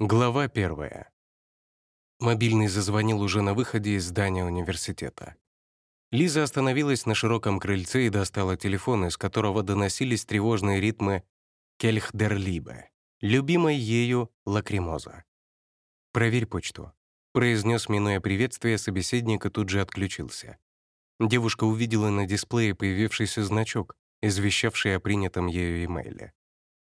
Глава первая. Мобильный зазвонил уже на выходе из здания университета. Лиза остановилась на широком крыльце и достала телефон, из которого доносились тревожные ритмы «Кельхдерлибе», любимой ею лакримоза. «Проверь почту», — произнес, минуя приветствие, собеседник и тут же отключился. Девушка увидела на дисплее появившийся значок, извещавший о принятом ею имейле,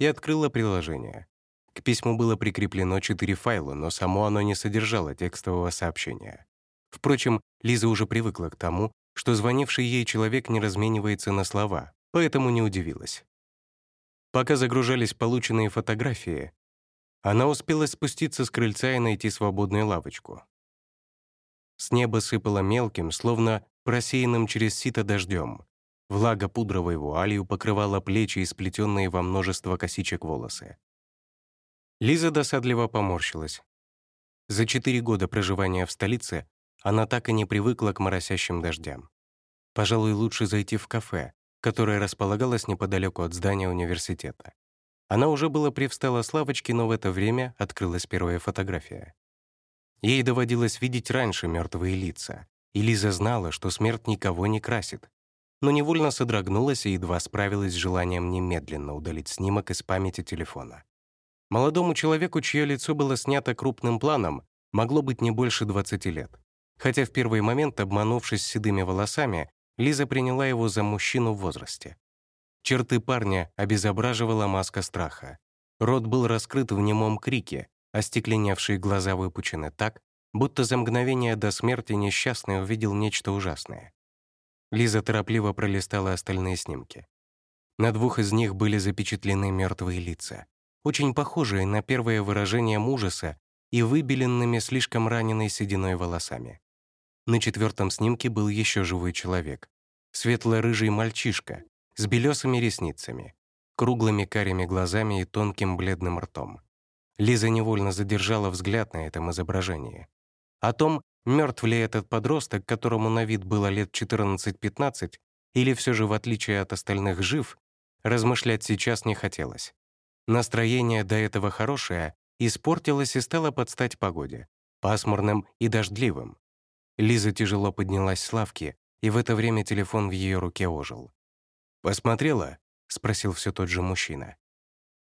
и открыла приложение — к письму было прикреплено четыре файла, но само оно не содержало текстового сообщения. Впрочем, Лиза уже привыкла к тому, что звонивший ей человек не разменивается на слова, поэтому не удивилась. Пока загружались полученные фотографии, она успела спуститься с крыльца и найти свободную лавочку. С неба сыпало мелким, словно просеянным через сито дождем. Влага пудровой вуалью покрывала плечи и сплетенные во множество косичек волосы. Лиза досадливо поморщилась. За четыре года проживания в столице она так и не привыкла к моросящим дождям. Пожалуй, лучше зайти в кафе, которое располагалось неподалеку от здания университета. Она уже было привстала с лавочки, но в это время открылась первая фотография. Ей доводилось видеть раньше мертвые лица, и Лиза знала, что смерть никого не красит, но невольно содрогнулась и едва справилась с желанием немедленно удалить снимок из памяти телефона. Молодому человеку, чье лицо было снято крупным планом, могло быть не больше 20 лет. Хотя в первый момент, обманувшись седыми волосами, Лиза приняла его за мужчину в возрасте. Черты парня обезображивала маска страха. Рот был раскрыт в немом крике, остекленевшие глаза выпучены так, будто за мгновение до смерти несчастный увидел нечто ужасное. Лиза торопливо пролистала остальные снимки. На двух из них были запечатлены мертвые лица очень похожие на первое выражение ужаса и выбеленными слишком раненой сединой волосами. На четвертом снимке был еще живой человек. Светло-рыжий мальчишка с белесыми ресницами, круглыми карими глазами и тонким бледным ртом. Лиза невольно задержала взгляд на этом изображении. О том, мертв ли этот подросток, которому на вид было лет 14-15, или все же, в отличие от остальных, жив, размышлять сейчас не хотелось. Настроение до этого хорошее испортилось и стало под стать погоде, пасмурным и дождливым. Лиза тяжело поднялась с лавки, и в это время телефон в ее руке ожил. «Посмотрела?» — спросил все тот же мужчина.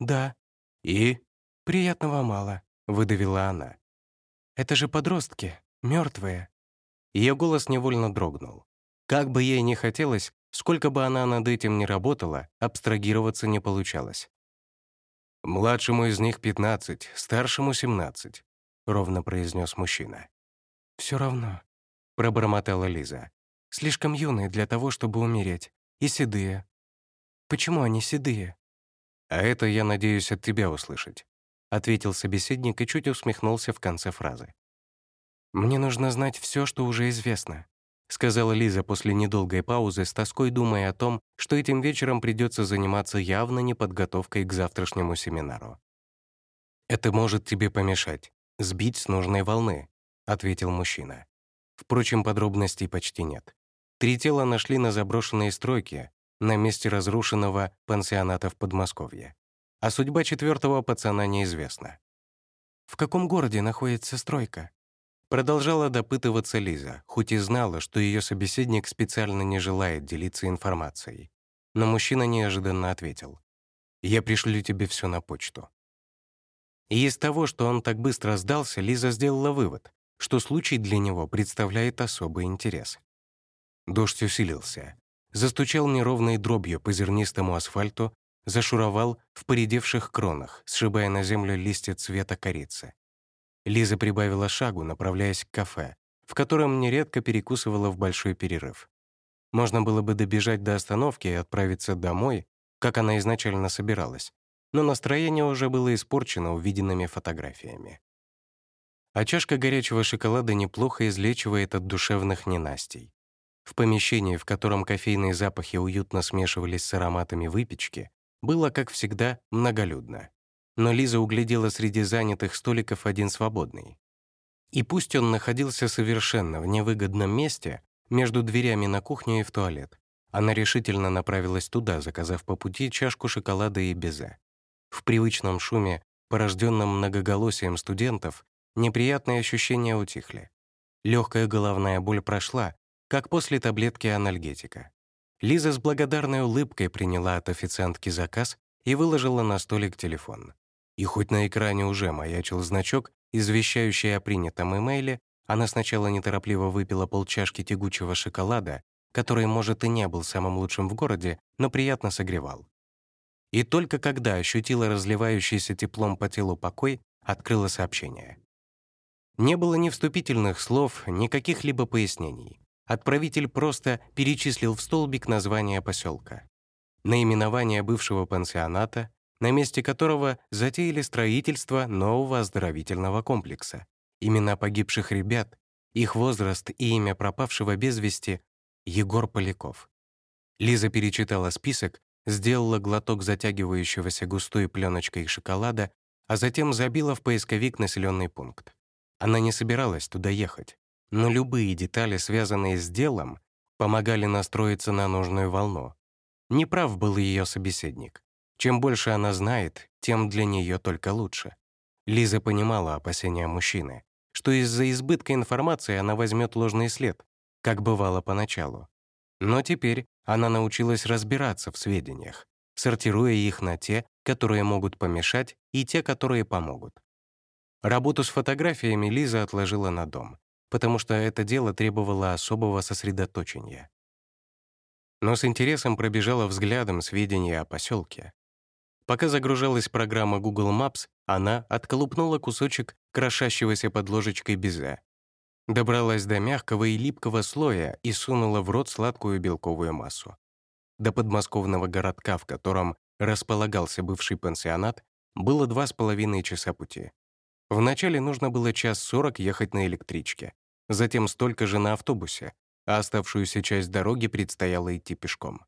«Да». «И?» «Приятного мало», — выдавила она. «Это же подростки, мертвые. Ее голос невольно дрогнул. Как бы ей ни хотелось, сколько бы она над этим ни работала, абстрагироваться не получалось. «Младшему из них 15, старшему 17», — ровно произнес мужчина. «Все равно», — пробормотала Лиза. «Слишком юные для того, чтобы умереть. И седые. Почему они седые?» «А это я надеюсь от тебя услышать», — ответил собеседник и чуть усмехнулся в конце фразы. «Мне нужно знать все, что уже известно сказала Лиза после недолгой паузы, с тоской думая о том, что этим вечером придется заниматься явно не подготовкой к завтрашнему семинару. «Это может тебе помешать, сбить с нужной волны», — ответил мужчина. Впрочем, подробностей почти нет. Три тела нашли на заброшенной стройке, на месте разрушенного пансионата в Подмосковье. А судьба четвертого пацана неизвестна. «В каком городе находится стройка?» Продолжала допытываться Лиза, хоть и знала, что ее собеседник специально не желает делиться информацией. Но мужчина неожиданно ответил. «Я пришлю тебе все на почту». И из того, что он так быстро сдался, Лиза сделала вывод, что случай для него представляет особый интерес. Дождь усилился. Застучал неровной дробью по зернистому асфальту, зашуровал в поредевших кронах, сшибая на землю листья цвета корицы. Лиза прибавила шагу, направляясь к кафе, в котором нередко перекусывала в большой перерыв. Можно было бы добежать до остановки и отправиться домой, как она изначально собиралась, но настроение уже было испорчено увиденными фотографиями. А чашка горячего шоколада неплохо излечивает от душевных ненастей. В помещении, в котором кофейные запахи уютно смешивались с ароматами выпечки, было, как всегда, многолюдно но Лиза углядела среди занятых столиков один свободный. И пусть он находился совершенно в невыгодном месте, между дверями на кухню и в туалет, она решительно направилась туда, заказав по пути чашку шоколада и безе. В привычном шуме порожденном многоголосием студентов, неприятные ощущения утихли. Легкая головная боль прошла, как после таблетки анальгетика. Лиза с благодарной улыбкой приняла от официантки заказ и выложила на столик телефон. И хоть на экране уже маячил значок, извещающий о принятом имейле, она сначала неторопливо выпила полчашки тягучего шоколада, который, может, и не был самым лучшим в городе, но приятно согревал. И только когда ощутила разливающийся теплом по телу покой, открыла сообщение. Не было ни вступительных слов, ни каких-либо пояснений. Отправитель просто перечислил в столбик название поселка. Наименование бывшего пансионата, на месте которого затеяли строительство нового оздоровительного комплекса. Имена погибших ребят, их возраст и имя пропавшего без вести — Егор Поляков. Лиза перечитала список, сделала глоток затягивающегося густой пленочкой шоколада, а затем забила в поисковик населенный пункт. Она не собиралась туда ехать, но любые детали, связанные с делом, помогали настроиться на нужную волну. Неправ был ее собеседник. Чем больше она знает, тем для нее только лучше. Лиза понимала опасения мужчины, что из-за избытка информации она возьмет ложный след, как бывало поначалу. Но теперь она научилась разбираться в сведениях, сортируя их на те, которые могут помешать, и те, которые помогут. Работу с фотографиями Лиза отложила на дом, потому что это дело требовало особого сосредоточения. Но с интересом пробежала взглядом сведения о поселке. Пока загружалась программа Google Maps, она отколупнула кусочек крошащегося под ложечкой безе Добралась до мягкого и липкого слоя и сунула в рот сладкую белковую массу. До подмосковного городка, в котором располагался бывший пансионат, было два с половиной часа пути. Вначале нужно было час сорок ехать на электричке, затем столько же на автобусе, а оставшуюся часть дороги предстояло идти пешком.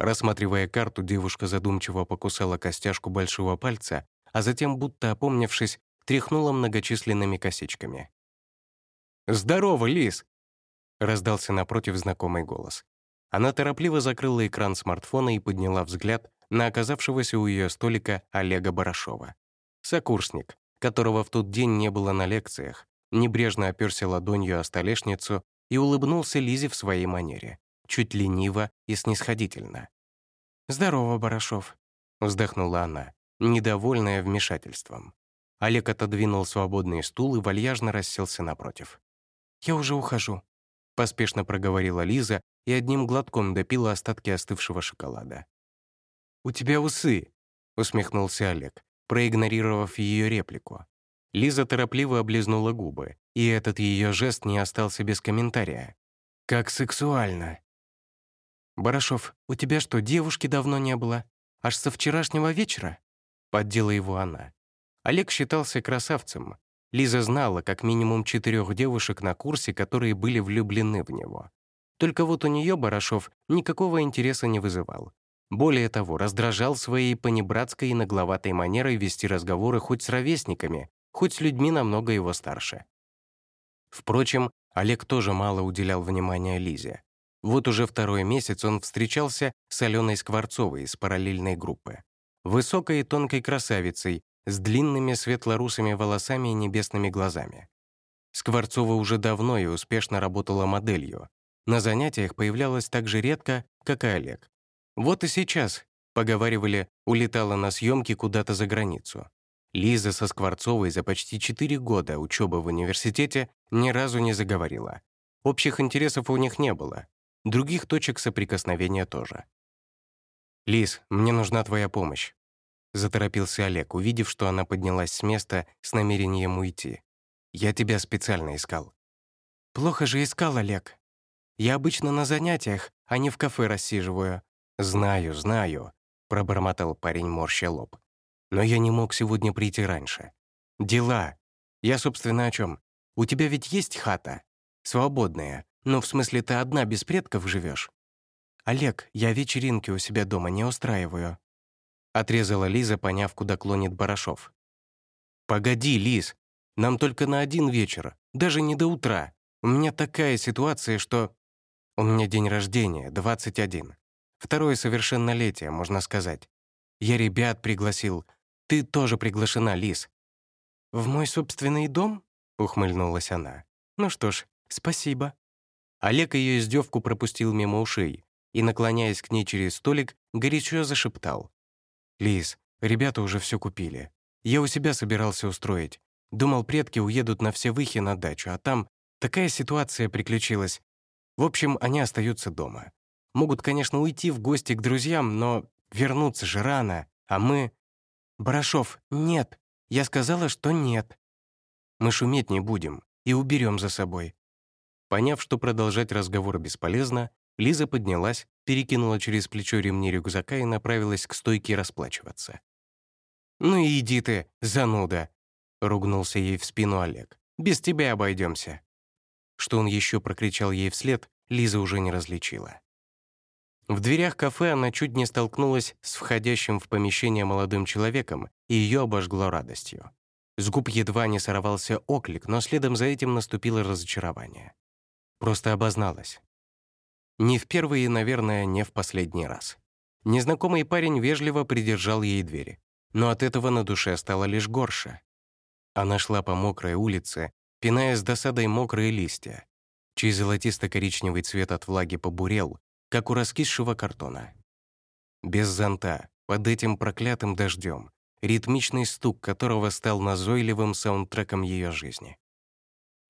Рассматривая карту, девушка задумчиво покусала костяшку большого пальца, а затем, будто опомнившись, тряхнула многочисленными косичками. «Здорово, Лис!» — раздался напротив знакомый голос. Она торопливо закрыла экран смартфона и подняла взгляд на оказавшегося у ее столика Олега Барашова. Сокурсник, которого в тот день не было на лекциях, небрежно оперся ладонью о столешницу и улыбнулся Лизе в своей манере, чуть лениво и снисходительно. «Здорово, Барашов», — вздохнула она, недовольная вмешательством. Олег отодвинул свободный стул и вальяжно расселся напротив. «Я уже ухожу», — поспешно проговорила Лиза и одним глотком допила остатки остывшего шоколада. «У тебя усы», — усмехнулся Олег, проигнорировав ее реплику. Лиза торопливо облизнула губы, и этот ее жест не остался без комментария. «Как сексуально!» «Барашов, у тебя что, девушки давно не было? Аж со вчерашнего вечера?» Поддела его она. Олег считался красавцем, Лиза знала как минимум четырех девушек на курсе, которые были влюблены в него. Только вот у нее Барашов никакого интереса не вызывал. Более того, раздражал своей понебратской и нагловатой манерой вести разговоры хоть с ровесниками, хоть с людьми намного его старше. Впрочем, Олег тоже мало уделял внимания Лизе. Вот уже второй месяц он встречался с Аленой Скворцовой из параллельной группы. Высокой и тонкой красавицей, с длинными светлорусыми волосами и небесными глазами. Скворцова уже давно и успешно работала моделью. На занятиях появлялась так же редко, как и Олег. Вот и сейчас, поговаривали, улетала на съемки куда-то за границу. Лиза со Скворцовой за почти 4 года учебы в университете ни разу не заговорила. Общих интересов у них не было. Других точек соприкосновения тоже. «Лиз, мне нужна твоя помощь. Заторопился Олег, увидев, что она поднялась с места с намерением уйти. «Я тебя специально искал». «Плохо же искал, Олег. Я обычно на занятиях, а не в кафе рассиживаю». «Знаю, знаю», — пробормотал парень, морща лоб. «Но я не мог сегодня прийти раньше. Дела. Я, собственно, о чем? У тебя ведь есть хата? Свободная. Ну, в смысле, ты одна без предков живешь? «Олег, я вечеринки у себя дома не устраиваю. Отрезала Лиза, поняв, куда клонит Барашов. «Погоди, Лиз, нам только на один вечер, даже не до утра. У меня такая ситуация, что... У меня день рождения, 21. Второе совершеннолетие, можно сказать. Я ребят пригласил. Ты тоже приглашена, Лиз». «В мой собственный дом?» — ухмыльнулась она. «Ну что ж, спасибо». Олег ее издевку пропустил мимо ушей и, наклоняясь к ней через столик, горячо зашептал. «Лиз, ребята уже все купили. Я у себя собирался устроить. Думал, предки уедут на все выхи на дачу, а там такая ситуация приключилась. В общем, они остаются дома. Могут, конечно, уйти в гости к друзьям, но вернуться же рано, а мы... Барашов, нет. Я сказала, что нет. Мы шуметь не будем и уберем за собой. Поняв, что продолжать разговор бесполезно, Лиза поднялась, перекинула через плечо ремни рюкзака и направилась к стойке расплачиваться. «Ну и иди ты, зануда!» — ругнулся ей в спину Олег. «Без тебя обойдемся. Что он еще прокричал ей вслед, Лиза уже не различила. В дверях кафе она чуть не столкнулась с входящим в помещение молодым человеком, и ее обожгло радостью. С губ едва не сорвался оклик, но следом за этим наступило разочарование. Просто обозналась. Не в первый и, наверное, не в последний раз. Незнакомый парень вежливо придержал ей двери, но от этого на душе стало лишь горше. Она шла по мокрой улице, пиная с досадой мокрые листья, чей золотисто-коричневый цвет от влаги побурел, как у раскисшего картона. Без зонта, под этим проклятым дождем, ритмичный стук которого стал назойливым саундтреком ее жизни.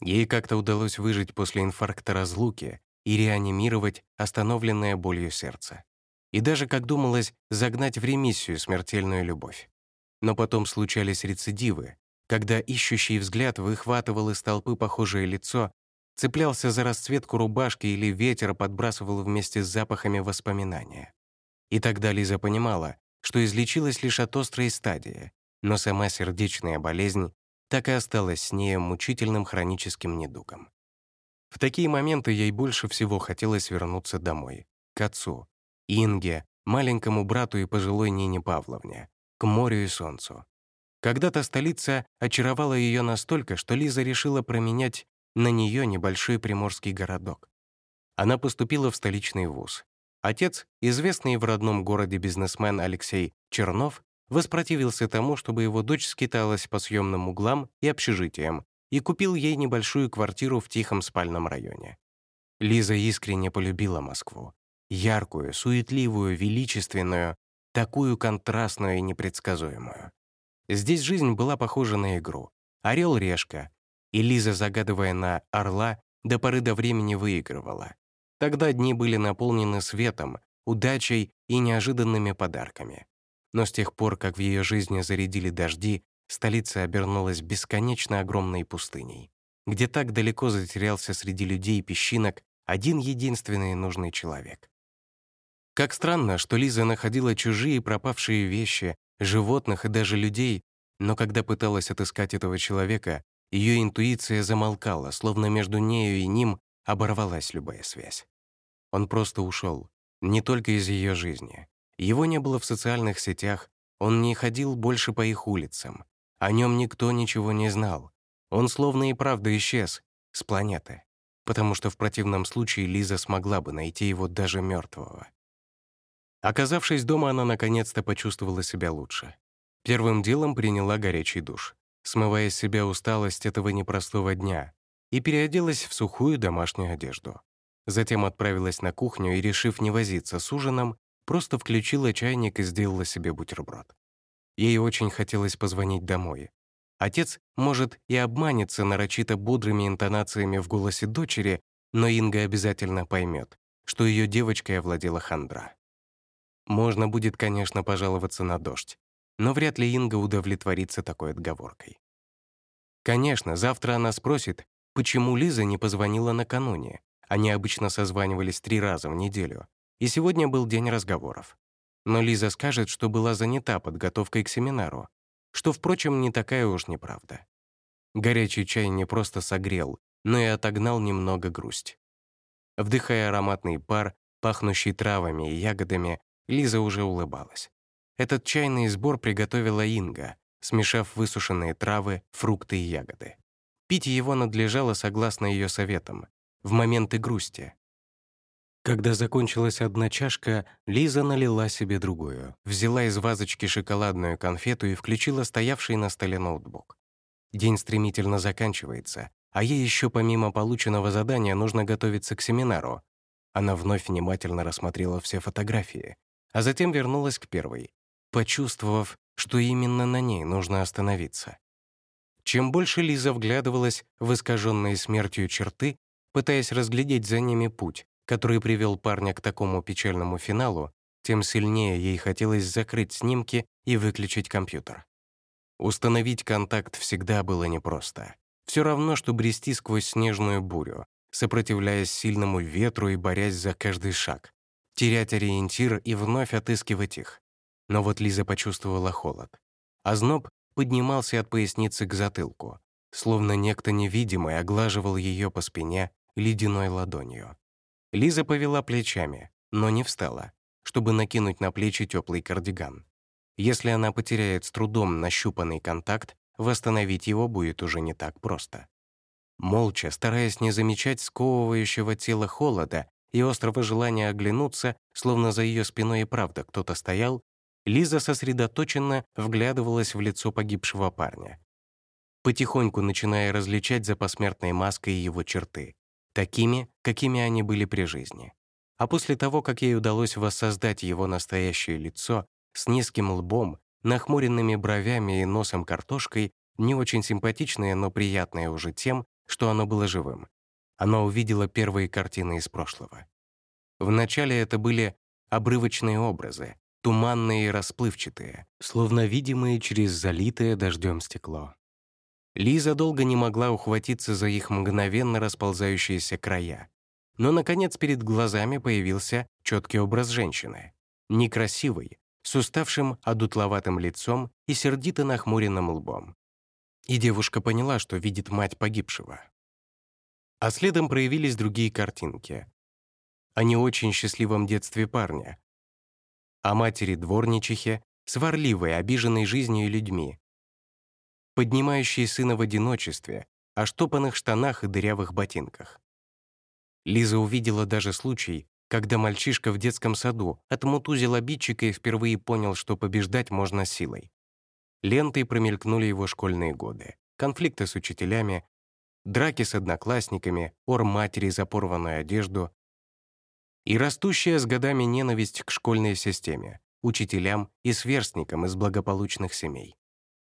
Ей как-то удалось выжить после инфаркта разлуки и реанимировать остановленное болью сердце. И даже, как думалось, загнать в ремиссию смертельную любовь. Но потом случались рецидивы, когда ищущий взгляд выхватывал из толпы похожее лицо, цеплялся за расцветку рубашки или ветер подбрасывал вместе с запахами воспоминания. И тогда Лиза понимала, что излечилась лишь от острой стадии, но сама сердечная болезнь так и осталась с ней мучительным хроническим недугом. В такие моменты ей больше всего хотелось вернуться домой, к отцу, Инге, маленькому брату и пожилой Нине Павловне, к морю и солнцу. Когда-то столица очаровала ее настолько, что Лиза решила променять на нее небольшой приморский городок. Она поступила в столичный вуз. Отец, известный в родном городе бизнесмен Алексей Чернов, воспротивился тому, чтобы его дочь скиталась по съемным углам и общежитиям и купил ей небольшую квартиру в тихом спальном районе. Лиза искренне полюбила Москву. Яркую, суетливую, величественную, такую контрастную и непредсказуемую. Здесь жизнь была похожа на игру. Орел-решка. И Лиза, загадывая на орла, до поры до времени выигрывала. Тогда дни были наполнены светом, удачей и неожиданными подарками. Но с тех пор, как в ее жизни зарядили дожди, столица обернулась бесконечно огромной пустыней, где так далеко затерялся среди людей и песчинок один единственный нужный человек. Как странно, что Лиза находила чужие пропавшие вещи, животных и даже людей, но когда пыталась отыскать этого человека, ее интуиция замолкала, словно между нею и ним оборвалась любая связь. Он просто ушел, не только из ее жизни, его не было в социальных сетях, он не ходил больше по их улицам. О нем никто ничего не знал. Он словно и правда исчез с планеты, потому что в противном случае Лиза смогла бы найти его даже мертвого. Оказавшись дома, она наконец-то почувствовала себя лучше. Первым делом приняла горячий душ, смывая с себя усталость этого непростого дня, и переоделась в сухую домашнюю одежду. Затем отправилась на кухню и, решив не возиться с ужином, Просто включила чайник и сделала себе бутерброд. Ей очень хотелось позвонить домой. Отец, может, и обманется нарочито бодрыми интонациями в голосе дочери, но Инга обязательно поймет, что ее девочкой овладела хандра. Можно будет, конечно, пожаловаться на дождь, но вряд ли Инга удовлетворится такой отговоркой. Конечно, завтра она спросит, почему Лиза не позвонила накануне. Они обычно созванивались три раза в неделю, и сегодня был день разговоров. Но Лиза скажет, что была занята подготовкой к семинару, что, впрочем, не такая уж неправда. Горячий чай не просто согрел, но и отогнал немного грусть. Вдыхая ароматный пар, пахнущий травами и ягодами, Лиза уже улыбалась. Этот чайный сбор приготовила Инга, смешав высушенные травы, фрукты и ягоды. Пить его надлежало согласно ее советам, в моменты грусти, Когда закончилась одна чашка, Лиза налила себе другую, взяла из вазочки шоколадную конфету и включила стоявший на столе ноутбук. День стремительно заканчивается, а ей еще помимо полученного задания нужно готовиться к семинару. Она вновь внимательно рассмотрела все фотографии, а затем вернулась к первой, почувствовав, что именно на ней нужно остановиться. Чем больше Лиза вглядывалась в искаженные смертью черты, пытаясь разглядеть за ними путь, который привел парня к такому печальному финалу, тем сильнее ей хотелось закрыть снимки и выключить компьютер. Установить контакт всегда было непросто. Все равно, что брести сквозь снежную бурю, сопротивляясь сильному ветру и борясь за каждый шаг, терять ориентир и вновь отыскивать их. Но вот Лиза почувствовала холод. А зноб поднимался от поясницы к затылку, словно некто невидимый оглаживал ее по спине ледяной ладонью. Лиза повела плечами, но не встала, чтобы накинуть на плечи теплый кардиган. Если она потеряет с трудом нащупанный контакт, восстановить его будет уже не так просто. Молча, стараясь не замечать сковывающего тела холода и острого желания оглянуться, словно за ее спиной и правда кто-то стоял, Лиза сосредоточенно вглядывалась в лицо погибшего парня, потихоньку начиная различать за посмертной маской его черты такими, какими они были при жизни. А после того, как ей удалось воссоздать его настоящее лицо с низким лбом, нахмуренными бровями и носом картошкой, не очень симпатичное, но приятное уже тем, что оно было живым, она увидела первые картины из прошлого. Вначале это были обрывочные образы, туманные и расплывчатые, словно видимые через залитое дождем стекло. Лиза долго не могла ухватиться за их мгновенно расползающиеся края. Но, наконец, перед глазами появился четкий образ женщины. Некрасивый, с уставшим, одутловатым лицом и сердито нахмуренным лбом. И девушка поняла, что видит мать погибшего. А следом проявились другие картинки. О не очень счастливом детстве парня. О матери-дворничихе, сварливой, обиженной жизнью и людьми, поднимающие сына в одиночестве, о штопанных штанах и дырявых ботинках. Лиза увидела даже случай, когда мальчишка в детском саду отмутузил обидчика и впервые понял, что побеждать можно силой. Лентой промелькнули его школьные годы, конфликты с учителями, драки с одноклассниками, ор матери за порванную одежду и растущая с годами ненависть к школьной системе, учителям и сверстникам из благополучных семей.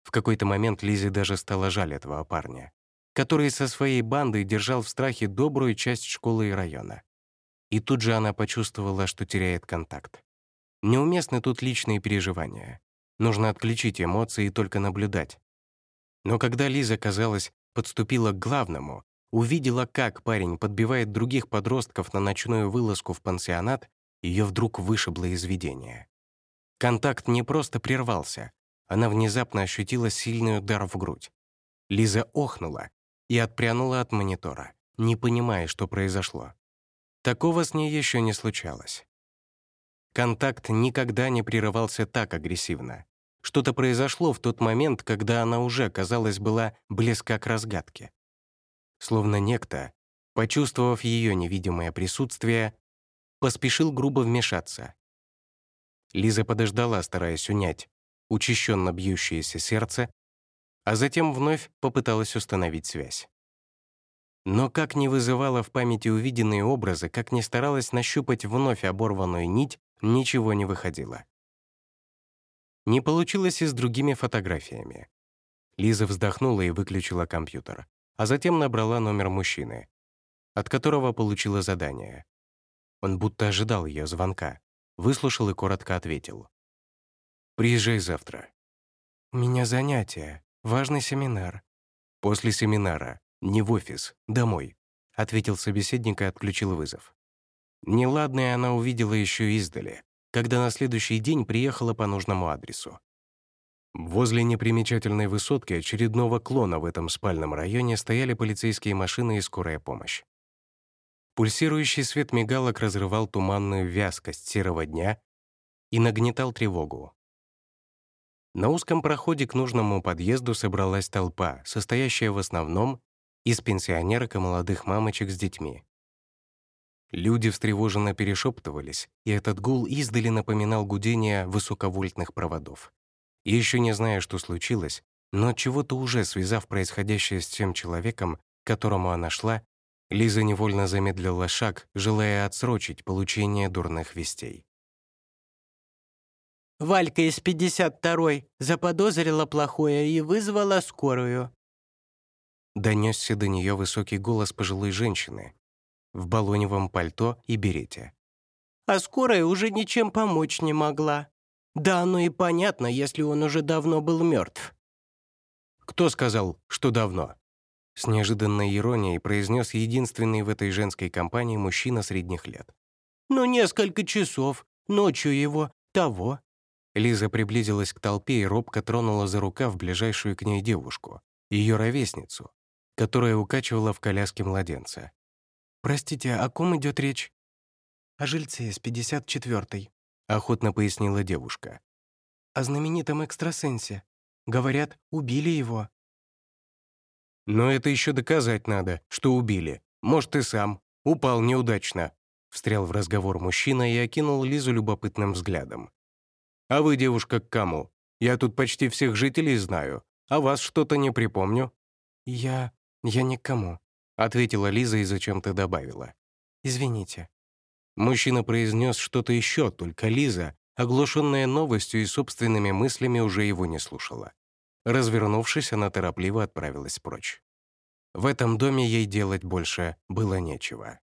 В какой-то момент Лизе даже стало жаль этого парня, который со своей бандой держал в страхе добрую часть школы и района. И тут же она почувствовала, что теряет контакт. Неуместны тут личные переживания. Нужно отключить эмоции и только наблюдать. Но когда Лиза, казалось, подступила к главному, увидела, как парень подбивает других подростков на ночную вылазку в пансионат, ее вдруг вышибло из видения. Контакт не просто прервался, она внезапно ощутила сильный удар в грудь. Лиза охнула и отпрянула от монитора, не понимая, что произошло. Такого с ней еще не случалось. Контакт никогда не прерывался так агрессивно. Что-то произошло в тот момент, когда она уже, казалось, была близка к разгадке. Словно некто, почувствовав ее невидимое присутствие, поспешил грубо вмешаться. Лиза подождала, стараясь унять учащенно бьющееся сердце, а затем вновь попыталась установить связь. Но как не вызывала в памяти увиденные образы, как не старалась нащупать вновь оборванную нить, ничего не выходило. Не получилось и с другими фотографиями. Лиза вздохнула и выключила компьютер, а затем набрала номер мужчины, от которого получила задание. Он будто ожидал ее звонка, выслушал и коротко ответил. Приезжай завтра». «У меня занятие, важный семинар». «После семинара. Не в офис, домой», — ответил собеседник и отключил вызов. Неладное она увидела еще издали, когда на следующий день приехала по нужному адресу. Возле непримечательной высотки очередного клона в этом спальном районе стояли полицейские машины и скорая помощь. Пульсирующий свет мигалок разрывал туманную вязкость серого дня и нагнетал тревогу. На узком проходе к нужному подъезду собралась толпа, состоящая в основном из пенсионерок и молодых мамочек с детьми. Люди встревоженно перешептывались, и этот гул издали напоминал гудение высоковольтных проводов. Еще не зная, что случилось, но чего-то уже связав происходящее с тем человеком, к которому она шла, Лиза невольно замедлила шаг, желая отсрочить получение дурных вестей. Валька из 52-й заподозрила плохое и вызвала скорую. Донесся до нее высокий голос пожилой женщины в балоневом пальто и берете. А скорая уже ничем помочь не могла. Да, оно и понятно, если он уже давно был мертв. «Кто сказал, что давно?» С неожиданной иронией произнес единственный в этой женской компании мужчина средних лет. «Ну, несколько часов. Ночью его того». Лиза приблизилась к толпе и робко тронула за рукав ближайшую к ней девушку, ее ровесницу, которая укачивала в коляске младенца. «Простите, о ком идет речь?» «О жильце из 54-й», — охотно пояснила девушка. «О знаменитом экстрасенсе. Говорят, убили его». «Но это еще доказать надо, что убили. Может, и сам. Упал неудачно», — встрял в разговор мужчина и окинул Лизу любопытным взглядом. «А вы, девушка, к кому? Я тут почти всех жителей знаю, а вас что-то не припомню». «Я... я никому», — ответила Лиза и зачем-то добавила. «Извините». Мужчина произнес что-то еще, только Лиза, оглушенная новостью и собственными мыслями, уже его не слушала. Развернувшись, она торопливо отправилась прочь. В этом доме ей делать больше было нечего.